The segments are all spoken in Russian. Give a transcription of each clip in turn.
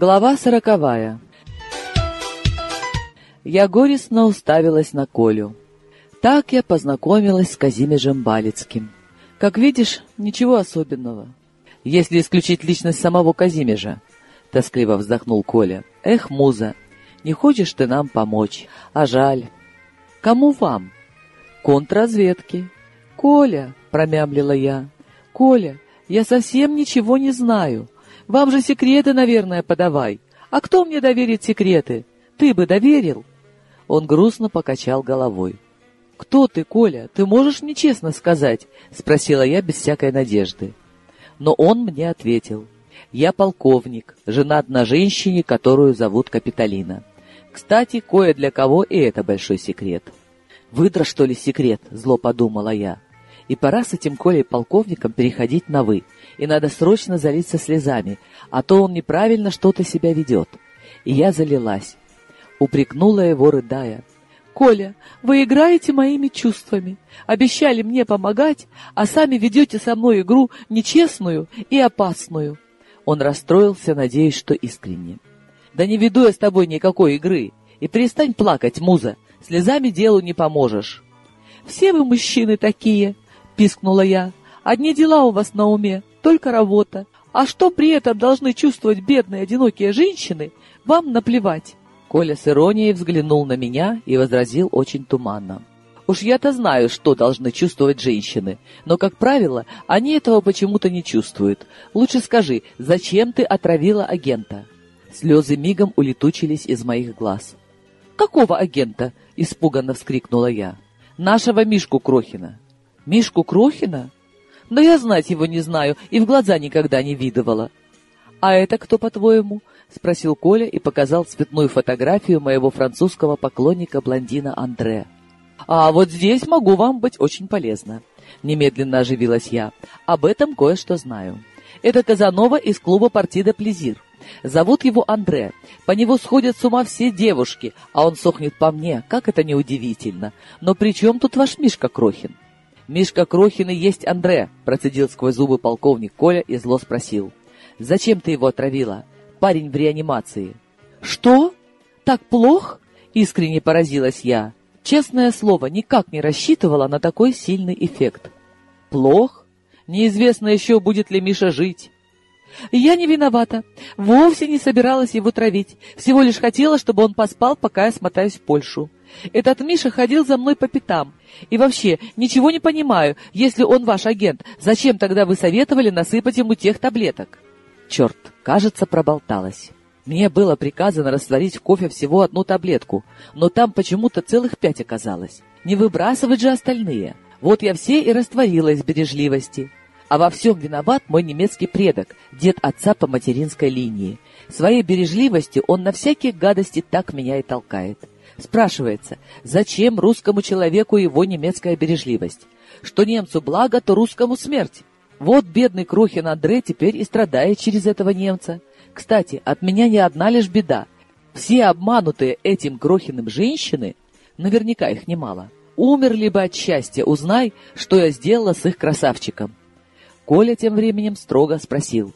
Глава сороковая. Я горестно уставилась на Колю. Так я познакомилась с Казимежем Балицким. Как видишь, ничего особенного. Если исключить личность самого Казимежа, — тоскливо вздохнул Коля. Эх, муза, не хочешь ты нам помочь, а жаль. Кому вам? Контрразведки. Коля, — промямлила я, — Коля, я совсем ничего не знаю. Вам же секреты, наверное, подавай. А кто мне доверит секреты? Ты бы доверил?» Он грустно покачал головой. «Кто ты, Коля? Ты можешь мне честно сказать?» — спросила я без всякой надежды. Но он мне ответил. «Я полковник, женат на женщине, которую зовут Капитолина. Кстати, кое для кого и это большой секрет». «Выдра, что ли, секрет?» — зло подумала я. «И пора с этим Колей полковником переходить на «вы», и надо срочно залиться слезами, а то он неправильно что-то себя ведет. И я залилась. Упрекнула его, рыдая. «Коля, вы играете моими чувствами, обещали мне помогать, а сами ведете со мной игру нечестную и опасную». Он расстроился, надеясь, что искренне. «Да не веду я с тобой никакой игры, и перестань плакать, муза, слезами делу не поможешь». «Все вы мужчины такие», — пискнула я. «Одни дела у вас на уме, только работа. А что при этом должны чувствовать бедные одинокие женщины, вам наплевать. Коля с иронией взглянул на меня и возразил очень туманно. Уж я-то знаю, что должны чувствовать женщины, но, как правило, они этого почему-то не чувствуют. Лучше скажи, зачем ты отравила агента? Слезы мигом улетучились из моих глаз. «Какого агента?» — испуганно вскрикнула я. «Нашего Мишку Крохина». «Мишку Крохина? Но я знать его не знаю и в глаза никогда не видывала. «А это кто, по-твоему?» — спросил Коля и показал цветную фотографию моего французского поклонника-блондина Андре. «А вот здесь могу вам быть очень полезна», — немедленно оживилась я. «Об этом кое-что знаю. Это Казанова из клуба «Партида Плезир». Зовут его Андре. По него сходят с ума все девушки, а он сохнет по мне. Как это неудивительно. Но при чем тут ваш Мишка Крохин?» «Мишка Крохин и есть Андре», — процедил сквозь зубы полковник Коля и зло спросил. «Зачем ты его отравила? Парень в реанимации». «Что? Так плохо?» — искренне поразилась я. Честное слово, никак не рассчитывала на такой сильный эффект. «Плох? Неизвестно еще, будет ли Миша жить». «Я не виновата. Вовсе не собиралась его травить. Всего лишь хотела, чтобы он поспал, пока я смотаюсь в Польшу. Этот Миша ходил за мной по пятам. И вообще, ничего не понимаю, если он ваш агент, зачем тогда вы советовали насыпать ему тех таблеток? Черт, кажется, проболталась. Мне было приказано растворить в кофе всего одну таблетку, но там почему-то целых пять оказалось. Не выбрасывать же остальные. Вот я все и растворила из бережливости. А во всем виноват мой немецкий предок, дед отца по материнской линии. Своей бережливостью он на всякие гадости так меня и толкает. Спрашивается, зачем русскому человеку его немецкая бережливость? Что немцу благо, то русскому смерть. Вот бедный Крохин Андре теперь и страдает через этого немца. Кстати, от меня не одна лишь беда. Все обманутые этим Крохиным женщины, наверняка их немало, умерли бы от счастья, узнай, что я сделала с их красавчиком. Коля тем временем строго спросил,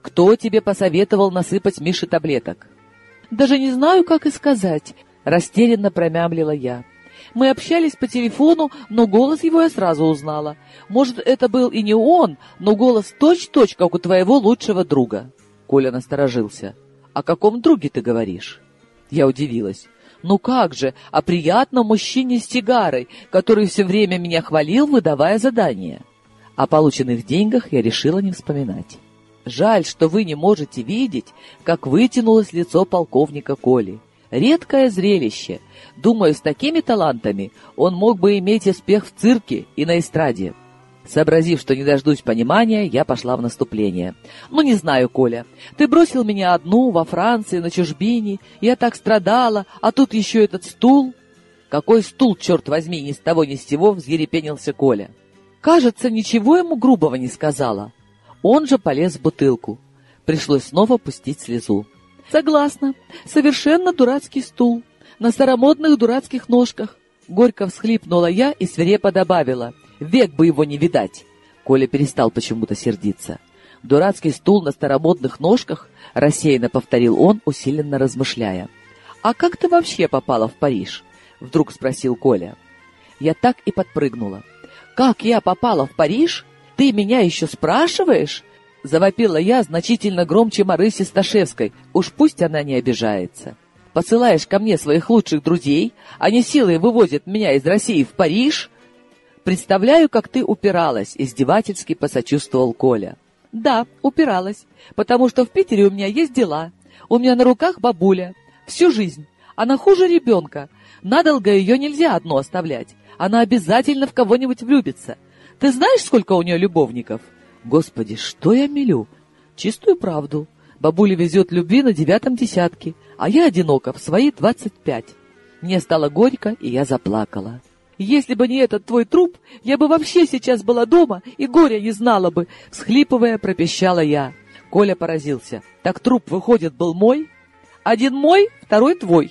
«Кто тебе посоветовал насыпать Мише таблеток?» «Даже не знаю, как и сказать», Растерянно промямлила я. Мы общались по телефону, но голос его я сразу узнала. Может, это был и не он, но голос точь-точь, как у твоего лучшего друга. Коля насторожился. «О каком друге ты говоришь?» Я удивилась. «Ну как же, о приятном мужчине с сигарой, который все время меня хвалил, выдавая задания». О полученных деньгах я решила не вспоминать. Жаль, что вы не можете видеть, как вытянулось лицо полковника Коли. Редкое зрелище. Думаю, с такими талантами он мог бы иметь успех в цирке и на эстраде. Сообразив, что не дождусь понимания, я пошла в наступление. «Ну, не знаю, Коля, ты бросил меня одну во Франции, на чужбине, я так страдала, а тут еще этот стул». «Какой стул, черт возьми, ни с того ни с сего!» — взъерепенился Коля. Кажется, ничего ему грубого не сказала. Он же полез в бутылку. Пришлось снова пустить слезу. Согласна. Совершенно дурацкий стул. На старомодных дурацких ножках. Горько всхлипнула я и свирепо добавила. Век бы его не видать. Коля перестал почему-то сердиться. Дурацкий стул на старомодных ножках, рассеянно повторил он, усиленно размышляя. «А как ты вообще попала в Париж?» — вдруг спросил Коля. Я так и подпрыгнула. «Как я попала в Париж? Ты меня еще спрашиваешь?» Завопила я значительно громче Марыси Сташевской. Уж пусть она не обижается. Посылаешь ко мне своих лучших друзей, они силой вывозят меня из России в Париж? Представляю, как ты упиралась, издевательски посочувствовал Коля. Да, упиралась, потому что в Питере у меня есть дела. У меня на руках бабуля. Всю жизнь. Она хуже ребенка. Надолго ее нельзя одну оставлять. Она обязательно в кого-нибудь влюбится. Ты знаешь, сколько у нее любовников? Господи, что я мелю? Чистую правду. Бабуля везет любви на девятом десятке, а я одинока в свои двадцать пять. Мне стало горько, и я заплакала. Если бы не этот твой труп, я бы вообще сейчас была дома и горя не знала бы, всхлипывая, пропищала я. Коля поразился. Так труп, выходит, был мой? Один мой, второй твой.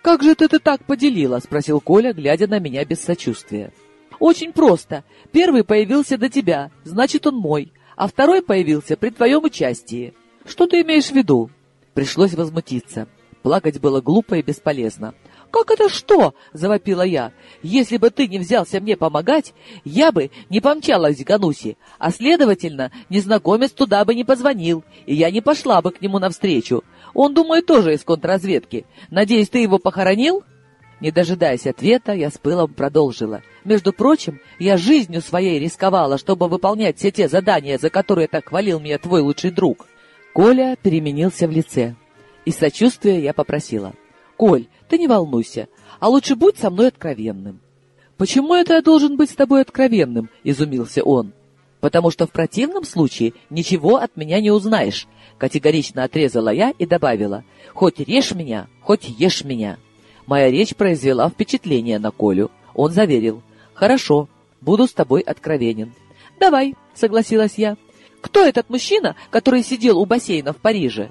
Как же ты ты так поделила? Спросил Коля, глядя на меня без сочувствия. Очень просто. Первый появился до тебя, значит, он мой, а второй появился при твоем участии. Что ты имеешь в виду? Пришлось возмутиться. Плакать было глупо и бесполезно. «Как это что?» — завопила я. «Если бы ты не взялся мне помогать, я бы не помчалась к Гануси, а, следовательно, незнакомец туда бы не позвонил, и я не пошла бы к нему навстречу. Он, думаю, тоже из контрразведки. Надеюсь, ты его похоронил?» Не дожидаясь ответа, я с пылом продолжила. «Между прочим, я жизнью своей рисковала, чтобы выполнять все те задания, за которые так хвалил меня твой лучший друг». Коля переменился в лице. Из сочувствия я попросила. «Коль, ты не волнуйся, а лучше будь со мной откровенным». «Почему это я должен быть с тобой откровенным?» — изумился он. «Потому что в противном случае ничего от меня не узнаешь», — категорично отрезала я и добавила. «Хоть режь меня, хоть ешь меня». Моя речь произвела впечатление на Колю. Он заверил. «Хорошо, буду с тобой откровенен». «Давай», — согласилась я. «Кто этот мужчина, который сидел у бассейна в Париже?»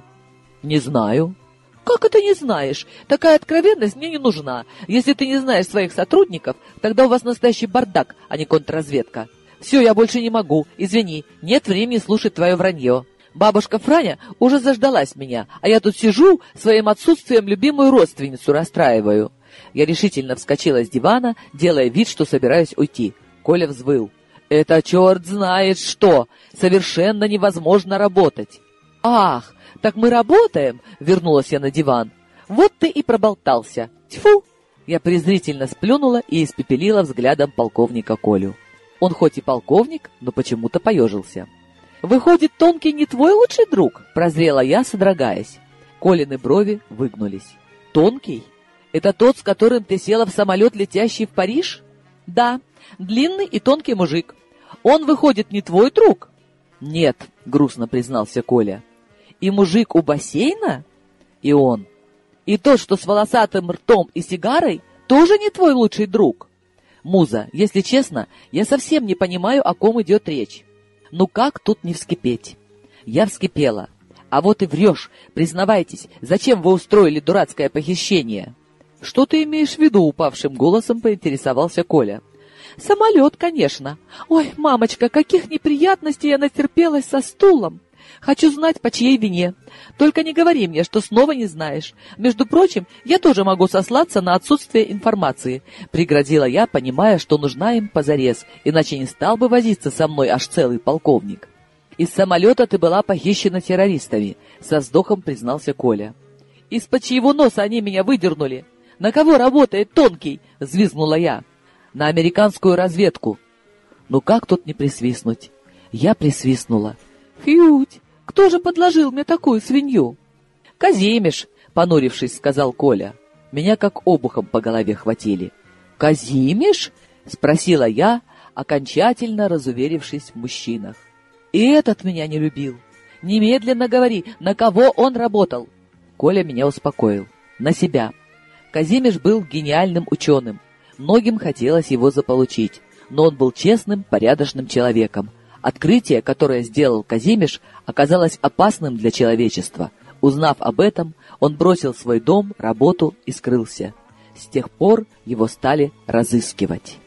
«Не знаю». «Как это не знаешь? Такая откровенность мне не нужна. Если ты не знаешь своих сотрудников, тогда у вас настоящий бардак, а не контрразведка. Все, я больше не могу. Извини, нет времени слушать твое вранье». Бабушка Франя уже заждалась меня, а я тут сижу, своим отсутствием любимую родственницу расстраиваю. Я решительно вскочила с дивана, делая вид, что собираюсь уйти. Коля взвыл. «Это черт знает что! Совершенно невозможно работать!» «Ах, так мы работаем!» — вернулась я на диван. «Вот ты и проболтался! Тьфу!» Я презрительно сплюнула и испепелила взглядом полковника Колю. Он хоть и полковник, но почему-то поежился. «Выходит, Тонкий не твой лучший друг?» — прозрела я, содрогаясь. Колины брови выгнулись. «Тонкий? Это тот, с которым ты села в самолет, летящий в Париж?» «Да, длинный и тонкий мужик. Он, выходит, не твой друг?» «Нет», — грустно признался Коля. «И мужик у бассейна?» «И он. И тот, что с волосатым ртом и сигарой, тоже не твой лучший друг?» «Муза, если честно, я совсем не понимаю, о ком идет речь. Ну как тут не вскипеть? Я вскипела. А вот и врешь. Признавайтесь, зачем вы устроили дурацкое похищение? Что ты имеешь в виду? Упавшим голосом поинтересовался Коля. Самолет, конечно. Ой, мамочка, каких неприятностей я натерпелась со стулом. Хочу знать, по чьей вине. Только не говори мне, что снова не знаешь. Между прочим, я тоже могу сослаться на отсутствие информации. Пригрозила я, понимая, что нужна им позарез, иначе не стал бы возиться со мной аж целый полковник. Из самолета ты была похищена террористами, со вздохом признался Коля. Из-под чьего носа они меня выдернули? На кого работает Тонкий? Взвизгнула я. На американскую разведку. Ну как тут не присвистнуть? Я присвистнула. Фьють! Кто же подложил мне такую свинью? Казимиш, понурившись, сказал Коля. Меня как обухом по голове хватили. Казимиш? Спросила я, окончательно разуверившись в мужчинах. И этот меня не любил. Немедленно говори, на кого он работал. Коля меня успокоил. На себя. Казимиш был гениальным ученым. Многим хотелось его заполучить, но он был честным, порядочным человеком, Открытие, которое сделал Казимиш, оказалось опасным для человечества. Узнав об этом, он бросил свой дом, работу и скрылся. С тех пор его стали разыскивать.